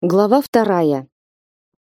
Глава вторая.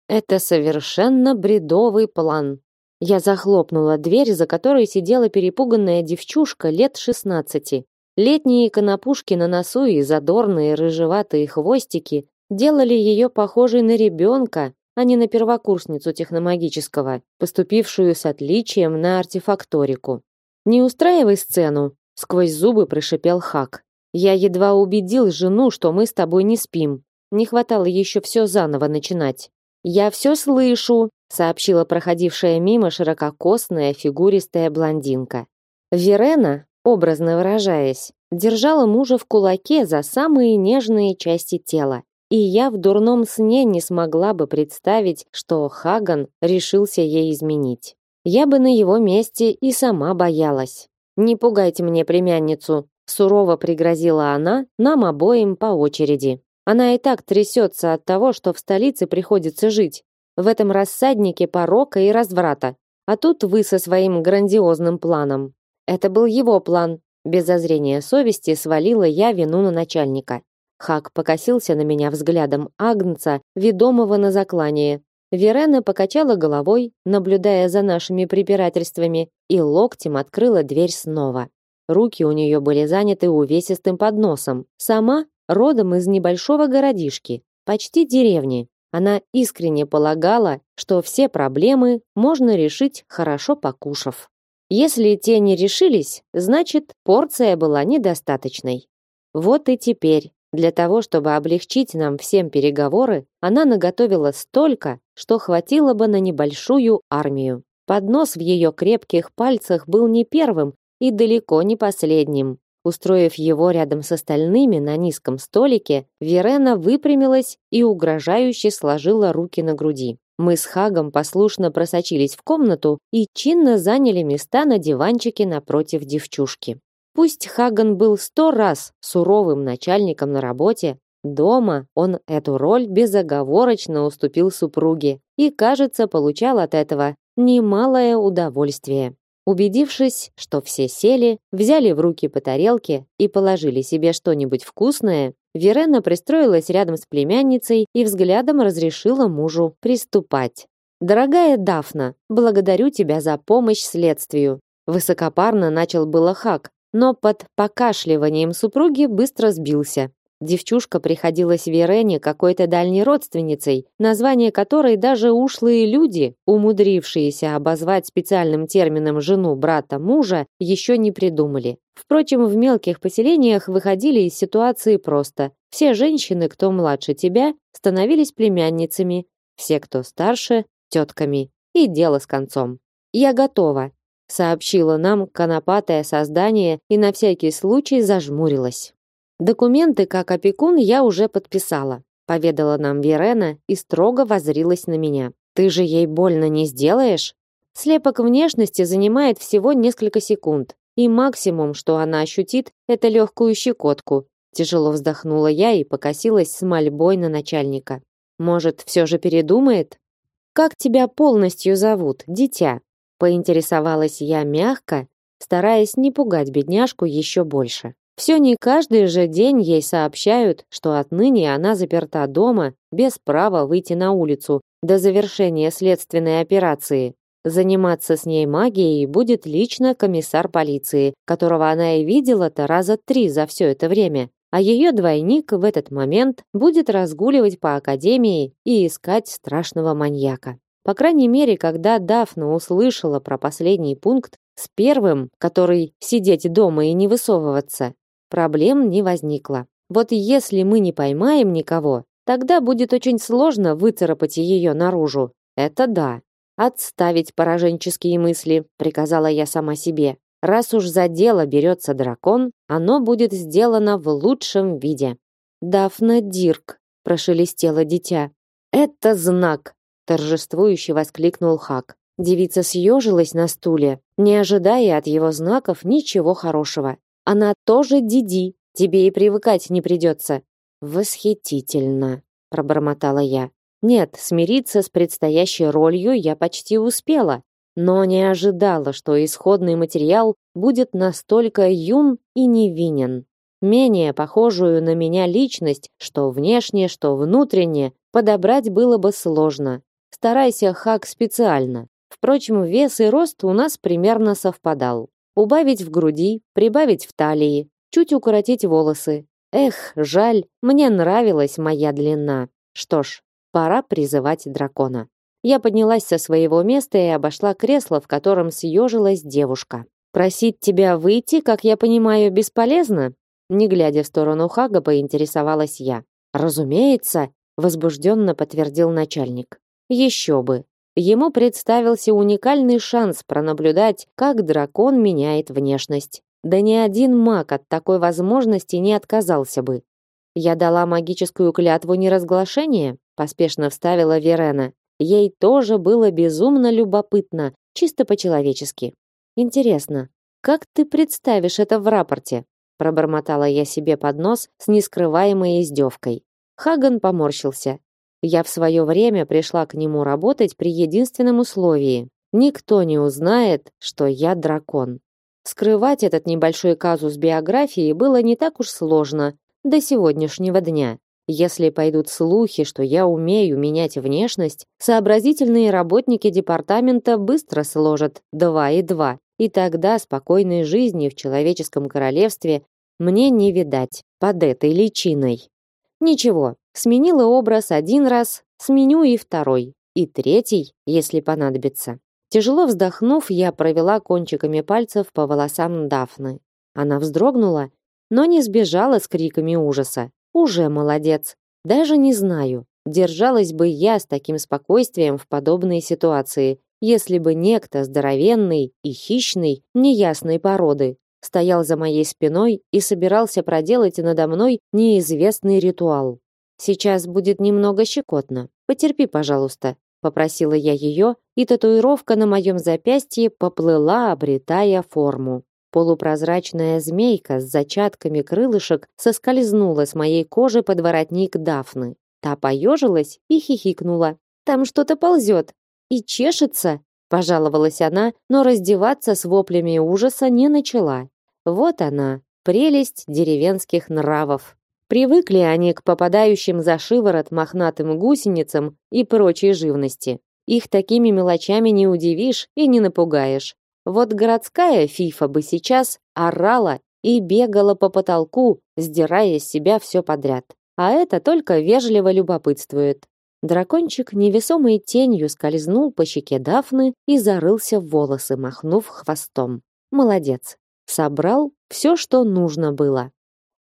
Это совершенно бредовый план. Я захлопнула дверь, за которой сидела перепуганная девчушка лет шестнадцати. Летние конопушки на носу и задорные рыжеватые хвостики делали ее похожей на ребенка, а не на первокурсницу техномагического, поступившую с отличием на артефакторику. Не устраивай сцену, сквозь зубы прошипел Хак. Я едва убедил жену, что мы с тобой не спим. Не хватало еще все заново начинать. Я все слышу, сообщила проходившая мимо ширококосная фигуристая блондинка. Верена, образно выражаясь, держала мужа в кулаке за самые нежные части тела. И я в дурном сне не смогла бы представить, что Хаган решился ей изменить. Я бы на его месте и сама боялась. Не пугайте мне племянницу, сурово пригрозила она нам обоим по очереди. Она и так трясется от того, что в столице приходится жить, в этом рассаднике порока и разврата. А тут вы со своим грандиозным планом. Это был его план. Без зазрения совести свалила я вину на начальника. Хак покосился на меня взглядом агнца, ведомого на заклание. Верена покачала головой, наблюдая за нашими препирательствами, и локтем открыла дверь снова. Руки у нее были заняты увесистым подносом. Сама родом из небольшого городишки, почти деревни. Она искренне полагала, что все проблемы можно решить хорошо покушав. Если те не решились, значит, порция была недостаточной. Вот и теперь, для того, чтобы облегчить нам всем переговоры, она наготовила столько, что хватило бы на небольшую армию. Поднос в ее крепких пальцах был не первым и далеко не последним. Устроив его рядом с остальными на низком столике, Верена выпрямилась и угрожающе сложила руки на груди. Мы с Хагом послушно просочились в комнату и чинно заняли места на диванчике напротив девчушки. Пусть Хаган был сто раз суровым начальником на работе, дома он эту роль безоговорочно уступил супруге и, кажется, получал от этого немалое удовольствие. Убедившись, что все сели, взяли в руки по тарелке и положили себе что-нибудь вкусное, Верена пристроилась рядом с племянницей и взглядом разрешила мужу приступать. Дорогая Дафна, благодарю тебя за помощь следствию. Высокопарно начал было Хак, но под покашливанием супруги быстро сбился. Девчушка приходилась Верене какой-то дальней родственницей, название которой даже ушлые люди, умудрившиеся обозвать специальным термином жену брата мужа, еще не придумали. Впрочем, в мелких поселениях выходили из ситуации просто. Все женщины, кто младше тебя, становились племянницами, все, кто старше, тетками. И дело с концом. «Я готова», — сообщила нам конопатое создание и на всякий случай зажмурилась. Документы как опекун я уже подписала, поведала нам Верена и строго воззрилась на меня. Ты же ей больно не сделаешь? Слепок внешности занимает всего несколько секунд, и максимум, что она ощутит, это легкую щекотку. Тяжело вздохнула я и покосилась с мольбой на начальника. Может, все же передумает? Как тебя полностью зовут, дитя? Поинтересовалась я мягко, стараясь не пугать бедняжку еще больше. Все не каждый же день ей сообщают, что отныне она заперта дома без права выйти на улицу до завершения следственной операции. Заниматься с ней магией будет лично комиссар полиции, которого она и видела-то раза три за все это время. А ее двойник в этот момент будет разгуливать по академии и искать страшного маньяка. По крайней мере, когда Дафна услышала про последний пункт с первым, который сидеть дома и не высовываться, проблем не возникло. Вот если мы не поймаем никого, тогда будет очень сложно выцарапать ее наружу. Это да. Отставить пораженческие мысли, приказала я сама себе. Раз уж за дело берется дракон, оно будет сделано в лучшем виде. Дафна Дирк, прошелестело дитя. Это знак, торжествующе воскликнул Хак. Девица съежилась на стуле, не ожидая от его знаков ничего хорошего. Она тоже Диди, тебе и привыкать не придется. Восхитительно, пробормотала я. Нет, смириться с предстоящей ролью я почти успела, но не ожидала, что исходный материал будет настолько юн и невинен. Менее похожую на меня личность, что внешне, что внутренне, подобрать было бы сложно. Старайся хак специально. Впрочем, вес и рост у нас примерно совпадал. Убавить в груди, прибавить в талии, чуть укоротить волосы. Эх, жаль, мне нравилась моя длина. Что ж, пора призывать дракона. Я поднялась со своего места и обошла кресло, в котором съежилась девушка. Просить тебя выйти, как я понимаю, бесполезно? Не глядя в сторону Хага, поинтересовалась я. Разумеется, возбужденно подтвердил начальник. Еще бы. Ему представился уникальный шанс пронаблюдать, как дракон меняет внешность. Да ни один маг от такой возможности не отказался бы. Я дала магическую клятву неразглашения, поспешно вставила Верена. Ей тоже было безумно любопытно, чисто по-человечески. Интересно, как ты представишь это в рапорте? пробормотала я себе под нос с нескрываемой издевкой. Хаган поморщился. Я в свое время пришла к нему работать при единственном условии: никто не узнает, что я дракон. Скрывать этот небольшой казус биографии было не так уж сложно до сегодняшнего дня. Если пойдут слухи, что я умею менять внешность, сообразительные работники департамента быстро сложат два и два и тогда спокойной жизни в человеческом королевстве мне не видать под этой личиной. Ничего, сменила образ один раз, сменю и второй, и третий, если понадобится. Тяжело вздохнув, я провела кончиками пальцев по волосам Дафны. Она вздрогнула, но не сбежала с криками ужаса. Уже молодец. Даже не знаю, держалась бы я с таким спокойствием в подобной ситуации, если бы некто здоровенный и хищный, неясной породы стоял за моей спиной и собирался проделать надо мной неизвестный ритуал. Сейчас будет немного щекотно. Потерпи, пожалуйста, попросила я ее, и татуировка на моем запястье поплыла, обретая форму. Полупрозрачная змейка с зачатками крылышек соскользнула с моей кожи под воротник Дафны. Та поежилась и хихикнула. Там что-то ползет, и чешется, пожаловалась она, но раздеваться с воплями ужаса не начала. Вот она, прелесть деревенских нравов. Привыкли они к попадающим за шиворот мохнатым гусеницам и прочей живности. Их такими мелочами не удивишь и не напугаешь. Вот городская фифа бы сейчас орала и бегала по потолку, сдирая с себя все подряд. А это только вежливо любопытствует. Дракончик невесомой тенью скользнул по щеке Дафны и зарылся в волосы, махнув хвостом. Молодец. Собрал все, что нужно было.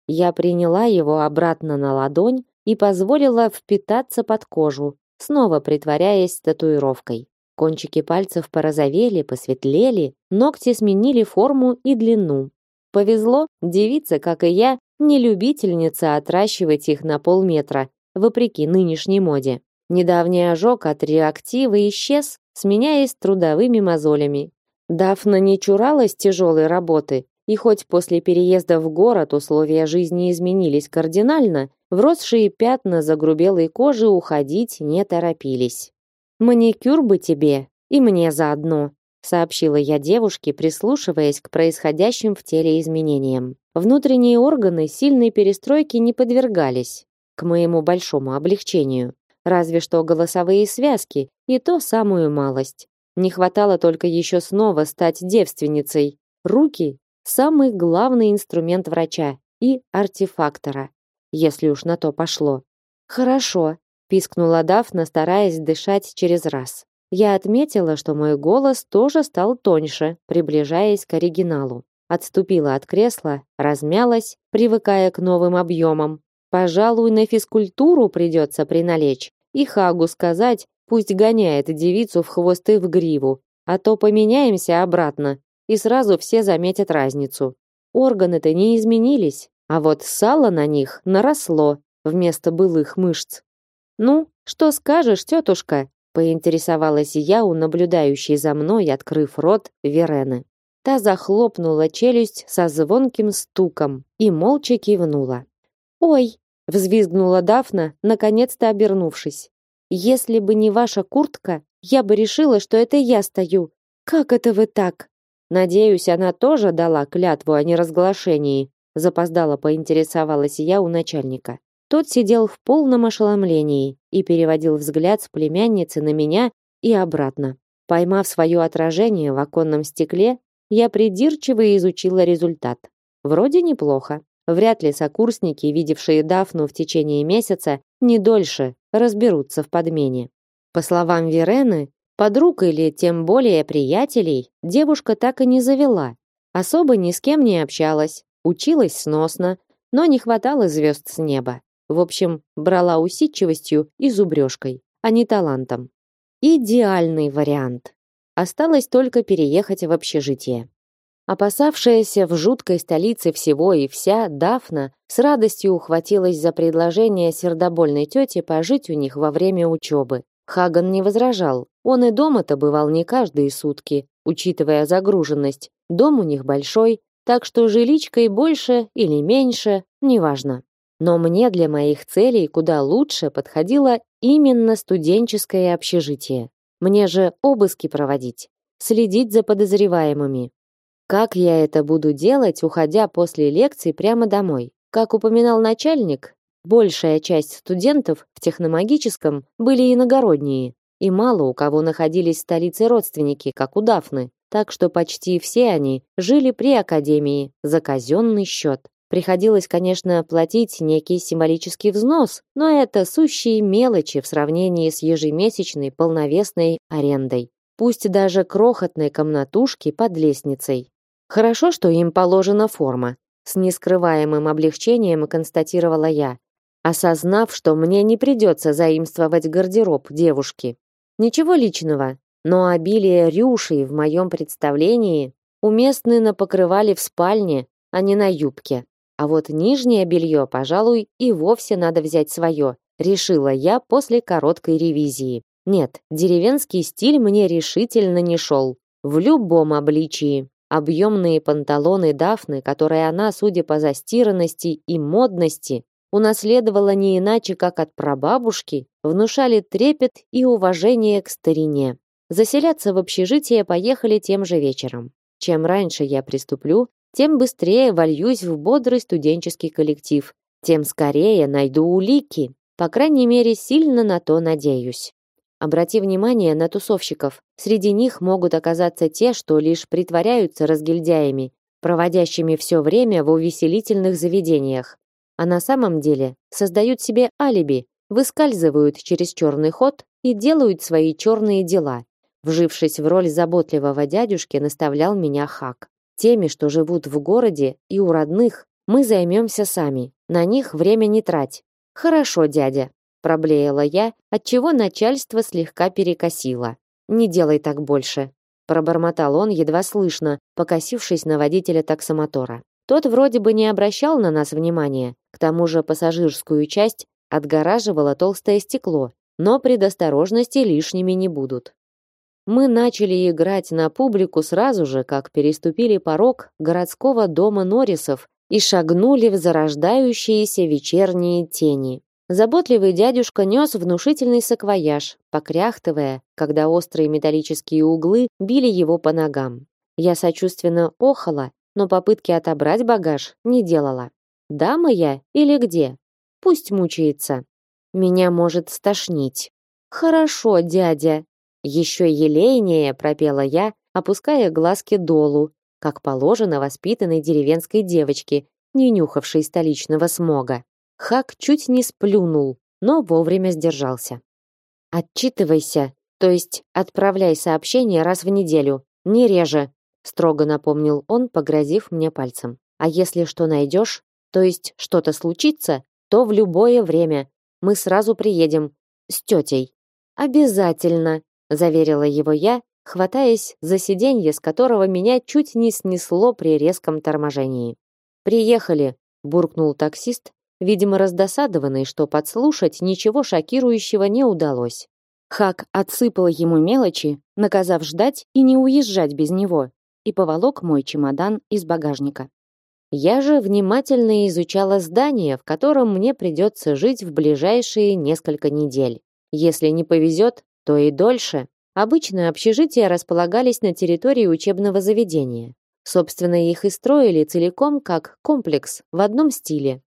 Я приняла его обратно на ладонь и позволила впитаться под кожу, снова притворяясь татуировкой. Кончики пальцев порозовели, посветлели, ногти сменили форму и длину. Повезло, девица, как и я, не любительница отращивать их на полметра, вопреки нынешней моде. Недавний ожог от реактива исчез, сменяясь трудовыми мозолями. Дафна не чуралась тяжелой работы, и хоть после переезда в город условия жизни изменились кардинально, вросшие пятна загрубелой кожи уходить не торопились. «Маникюр бы тебе, и мне заодно», сообщила я девушке, прислушиваясь к происходящим в теле изменениям. Внутренние органы сильной перестройки не подвергались, к моему большому облегчению разве что голосовые связки, и то самую малость. Не хватало только еще снова стать девственницей. Руки – самый главный инструмент врача и артефактора, если уж на то пошло. «Хорошо», – пискнула Дафна, стараясь дышать через раз. Я отметила, что мой голос тоже стал тоньше, приближаясь к оригиналу. Отступила от кресла, размялась, привыкая к новым объемам. Пожалуй, на физкультуру придется приналечь и Хагу сказать, пусть гоняет девицу в хвост и в гриву, а то поменяемся обратно, и сразу все заметят разницу. Органы-то не изменились, а вот сало на них наросло вместо былых мышц. Ну, что скажешь, тетушка? поинтересовалась я у наблюдающей за мной, открыв рот Верены. Та захлопнула челюсть со звонким стуком и молча кивнула. Ой, взвизгнула Дафна, наконец-то обернувшись. Если бы не ваша куртка, я бы решила, что это я стою. Как это вы так? Надеюсь, она тоже дала клятву о неразглашении. запоздало поинтересовалась я у начальника. Тот сидел в полном ошеломлении и переводил взгляд с племянницы на меня и обратно. Поймав свое отражение в оконном стекле, я придирчиво изучила результат. Вроде неплохо. Вряд ли сокурсники, видевшие Дафну в течение месяца, не дольше разберутся в подмене. По словам Верены, подруг или тем более приятелей девушка так и не завела. Особо ни с кем не общалась, училась сносно, но не хватало звезд с неба. В общем, брала усидчивостью и зубрежкой, а не талантом. Идеальный вариант. Осталось только переехать в общежитие. Опасавшаяся в жуткой столице всего и вся Дафна с радостью ухватилась за предложение сердобольной тети пожить у них во время учебы. Хаган не возражал. Он и дома-то бывал не каждые сутки, учитывая загруженность. Дом у них большой, так что жиличкой больше или меньше, неважно. Но мне для моих целей куда лучше подходило именно студенческое общежитие. Мне же обыски проводить, следить за подозреваемыми. Как я это буду делать, уходя после лекций прямо домой? Как упоминал начальник, большая часть студентов в техномагическом были иногородние, и мало у кого находились в столице родственники, как у Дафны, так что почти все они жили при академии за казенный счет. Приходилось, конечно, платить некий символический взнос, но это сущие мелочи в сравнении с ежемесячной полновесной арендой. Пусть даже крохотной комнатушки под лестницей. Хорошо, что им положена форма. С нескрываемым облегчением констатировала я, осознав, что мне не придется заимствовать гардероб девушки. Ничего личного, но обилие рюшей в моем представлении уместны на покрывале в спальне, а не на юбке. А вот нижнее белье, пожалуй, и вовсе надо взять свое, решила я после короткой ревизии. Нет, деревенский стиль мне решительно не шел. В любом обличии. Объемные панталоны Дафны, которые она, судя по застиранности и модности, унаследовала не иначе, как от прабабушки, внушали трепет и уважение к старине. Заселяться в общежитие поехали тем же вечером. Чем раньше я приступлю, тем быстрее вольюсь в бодрый студенческий коллектив, тем скорее найду улики. По крайней мере, сильно на то надеюсь. Обрати внимание на тусовщиков. Среди них могут оказаться те, что лишь притворяются разгильдяями, проводящими все время в увеселительных заведениях, а на самом деле создают себе алиби, выскальзывают через черный ход и делают свои черные дела. Вжившись в роль заботливого дядюшки, наставлял меня Хак. Теми, что живут в городе и у родных, мы займемся сами. На них время не трать. Хорошо, дядя, проблеяла я, отчего начальство слегка перекосило. Не делай так больше, пробормотал он едва слышно, покосившись на водителя таксомотора. Тот вроде бы не обращал на нас внимания. К тому же пассажирскую часть отгораживало толстое стекло, но предосторожности лишними не будут. Мы начали играть на публику сразу же, как переступили порог городского дома Норрисов и шагнули в зарождающиеся вечерние тени. Заботливый дядюшка нес внушительный саквояж, покряхтывая, когда острые металлические углы били его по ногам. Я сочувственно охала, но попытки отобрать багаж не делала. Дама я или где? Пусть мучается. Меня может стошнить. Хорошо, дядя, еще елейнее пропела я, опуская глазки долу, как положено воспитанной деревенской девочке, не нюхавшей столичного смога. Хак чуть не сплюнул, но вовремя сдержался. Отчитывайся, то есть отправляй сообщение раз в неделю, не реже, строго напомнил он, погрозив мне пальцем. А если что найдешь, то есть что-то случится, то в любое время мы сразу приедем с тетей. Обязательно, заверила его я, хватаясь за сиденье, с которого меня чуть не снесло при резком торможении. Приехали, буркнул таксист, видимо, раздосадованный, что подслушать ничего шокирующего не удалось. Хак отсыпал ему мелочи, наказав ждать и не уезжать без него, и поволок мой чемодан из багажника. Я же внимательно изучала здание, в котором мне придется жить в ближайшие несколько недель. Если не повезет, то и дольше. Обычно общежития располагались на территории учебного заведения. Собственно, их и строили целиком как комплекс в одном стиле.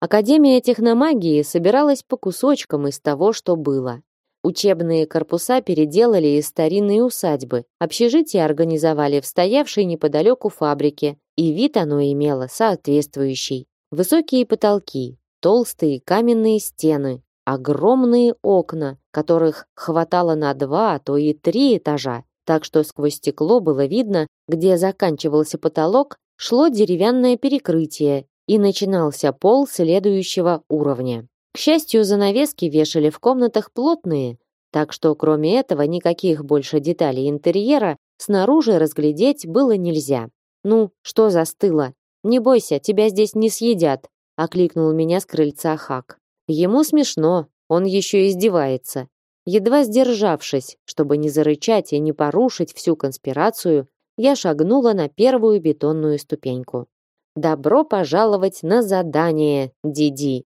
Академия техномагии собиралась по кусочкам из того, что было. Учебные корпуса переделали из старинной усадьбы, общежитие организовали в стоявшей неподалеку фабрике, и вид оно имело соответствующий. Высокие потолки, толстые каменные стены, огромные окна, которых хватало на два, а то и три этажа, так что сквозь стекло было видно, где заканчивался потолок, шло деревянное перекрытие и начинался пол следующего уровня. К счастью, занавески вешали в комнатах плотные, так что кроме этого никаких больше деталей интерьера снаружи разглядеть было нельзя. Ну, что застыло? Не бойся, тебя здесь не съедят, окликнул меня с крыльца Хак. Ему смешно, он еще издевается. Едва сдержавшись, чтобы не зарычать и не порушить всю конспирацию, я шагнула на первую бетонную ступеньку. Добро пожаловать на задание, Диди.